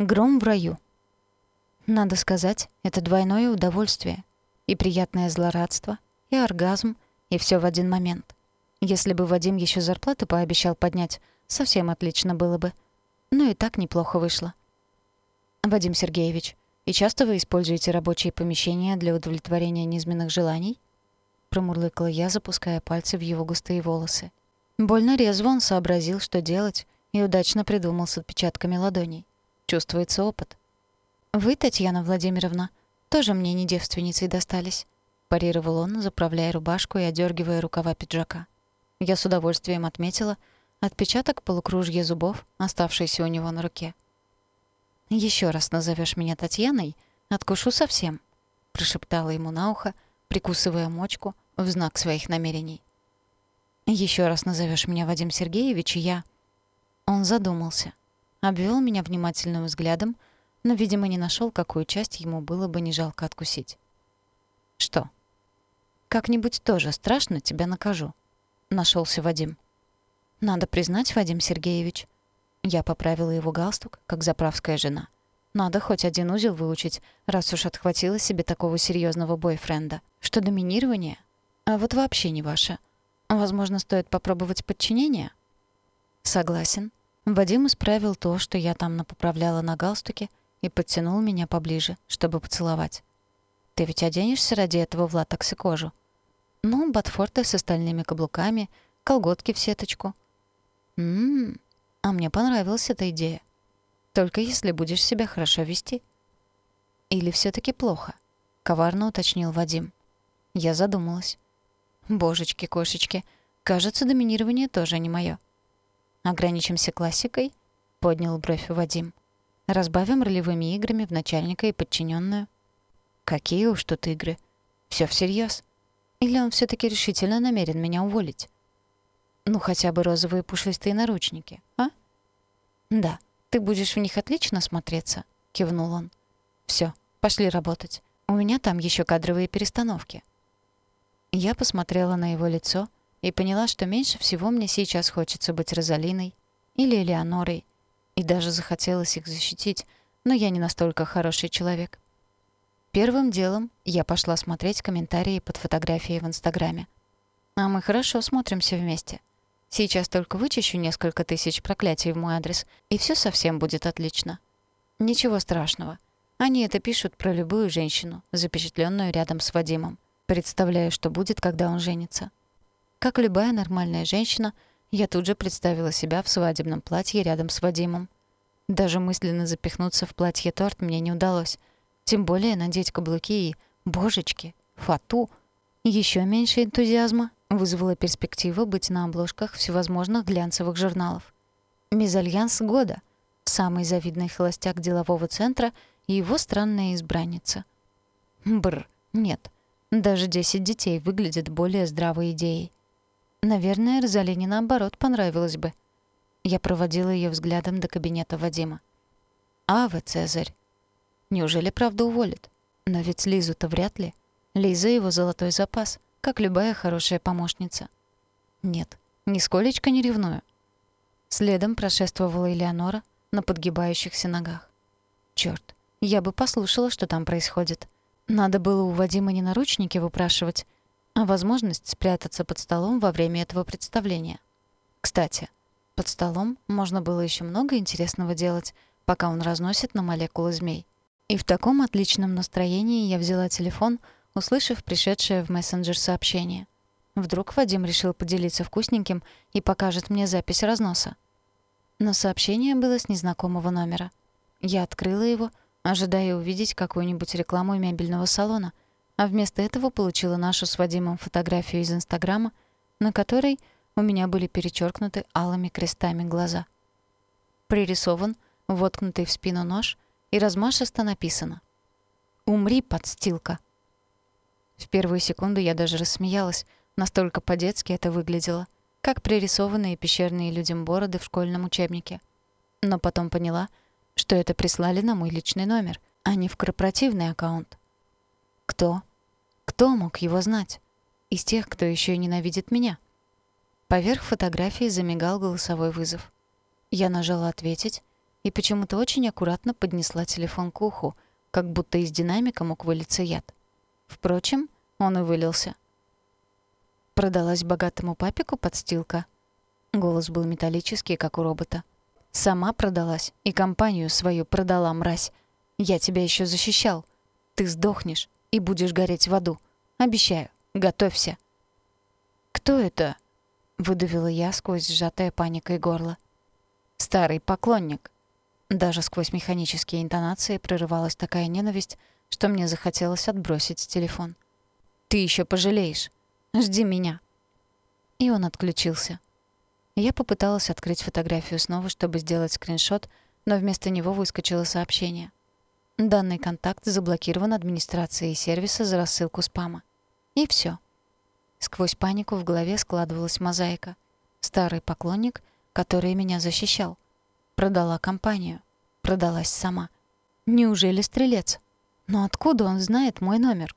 Гром в раю. Надо сказать, это двойное удовольствие. И приятное злорадство, и оргазм, и все в один момент. Если бы Вадим еще зарплату пообещал поднять, совсем отлично было бы. Ну и так неплохо вышло. Вадим Сергеевич, и часто вы используете рабочие помещения для удовлетворения низменных желаний? Промурлыкала я, запуская пальцы в его густые волосы. Больно резво он сообразил, что делать, и удачно придумал с отпечатками ладоней. Чувствуется опыт. «Вы, Татьяна Владимировна, тоже мне не девственницей достались», парировал он, заправляя рубашку и одергивая рукава пиджака. Я с удовольствием отметила отпечаток полукружья зубов, оставшийся у него на руке. Еще раз назовешь меня Татьяной, откушу совсем», прошептала ему на ухо, прикусывая мочку в знак своих намерений. Еще раз назовешь меня Вадим Сергеевич, и я...» Он задумался обвел меня внимательным взглядом, но, видимо, не нашел, какую часть ему было бы не жалко откусить. «Что?» «Как-нибудь тоже страшно тебя накажу», — нашелся Вадим. «Надо признать, Вадим Сергеевич». Я поправила его галстук, как заправская жена. «Надо хоть один узел выучить, раз уж отхватила себе такого серьезного бойфренда. Что доминирование? А вот вообще не ваше. Возможно, стоит попробовать подчинение?» «Согласен», Вадим исправил то, что я там напоправляла на галстуке, и подтянул меня поближе, чтобы поцеловать. «Ты ведь оденешься ради этого в латекс и кожу?» «Ну, ботфорты с остальными каблуками, колготки в сеточку». «Ммм, а мне понравилась эта идея. Только если будешь себя хорошо вести». «Или все таки плохо?» — коварно уточнил Вадим. Я задумалась. «Божечки-кошечки, кажется, доминирование тоже не моё». «Ограничимся классикой?» — поднял бровь Вадим. «Разбавим ролевыми играми в начальника и подчиненную. «Какие уж тут игры? Все всерьез. Или он все таки решительно намерен меня уволить?» «Ну, хотя бы розовые пушистые наручники, а?» «Да, ты будешь в них отлично смотреться», — кивнул он. Все, пошли работать. У меня там еще кадровые перестановки». Я посмотрела на его лицо — и поняла, что меньше всего мне сейчас хочется быть Розалиной или Элеонорой, и даже захотелось их защитить, но я не настолько хороший человек. Первым делом я пошла смотреть комментарии под фотографией в Инстаграме. А мы хорошо смотримся вместе. Сейчас только вычищу несколько тысяч проклятий в мой адрес, и все совсем будет отлично. Ничего страшного. Они это пишут про любую женщину, запечатленную рядом с Вадимом. Представляю, что будет, когда он женится. Как любая нормальная женщина, я тут же представила себя в свадебном платье рядом с Вадимом. Даже мысленно запихнуться в платье-торт мне не удалось. Тем более надеть каблуки и, божечки, фату. Еще меньше энтузиазма вызвала перспектива быть на обложках всевозможных глянцевых журналов. Мезальянс года, самый завидный холостяк делового центра и его странная избранница. Бр, нет, даже 10 детей выглядят более здравой идеей. Наверное, Розалине наоборот понравилось бы. Я проводила ее взглядом до кабинета Вадима. «Аве, Цезарь!» Неужели правда уволит? Но ведь Лизу-то вряд ли. Лиза — его золотой запас, как любая хорошая помощница. Нет, нисколечко не ревную. Следом прошествовала Элеонора на подгибающихся ногах. Чёрт, я бы послушала, что там происходит. Надо было у Вадима не наручники выпрашивать, а возможность спрятаться под столом во время этого представления. Кстати, под столом можно было еще много интересного делать, пока он разносит на молекулы змей. И в таком отличном настроении я взяла телефон, услышав пришедшее в мессенджер сообщение. Вдруг Вадим решил поделиться вкусненьким и покажет мне запись разноса. Но сообщение было с незнакомого номера. Я открыла его, ожидая увидеть какую-нибудь рекламу мебельного салона — а вместо этого получила нашу с Вадимом фотографию из Инстаграма, на которой у меня были перечеркнуты алыми крестами глаза. Пририсован воткнутый в спину нож и размашисто написано «Умри, подстилка». В первую секунду я даже рассмеялась, настолько по-детски это выглядело, как пририсованные пещерные людям бороды в школьном учебнике. Но потом поняла, что это прислали на мой личный номер, а не в корпоративный аккаунт. Кто кто мог его знать? Из тех, кто еще ненавидит меня? Поверх фотографии замигал голосовой вызов. Я нажала «Ответить», и почему-то очень аккуратно поднесла телефон к уху, как будто из динамика мог вылиться яд. Впрочем, он и вылился. Продалась богатому папику подстилка. Голос был металлический, как у робота. Сама продалась и компанию свою продала, мразь. Я тебя еще защищал. Ты сдохнешь и будешь гореть в аду. Обещаю. Готовься. Кто это? выдавила я сквозь сжатое паникой горло. Старый поклонник. Даже сквозь механические интонации прорывалась такая ненависть, что мне захотелось отбросить телефон. Ты еще пожалеешь. Жди меня. И он отключился. Я попыталась открыть фотографию снова, чтобы сделать скриншот, но вместо него выскочило сообщение. Данный контакт заблокирован администрацией сервиса за рассылку спама. И все. Сквозь панику в голове складывалась мозаика. Старый поклонник, который меня защищал. Продала компанию. Продалась сама. Неужели стрелец? Но откуда он знает мой номер?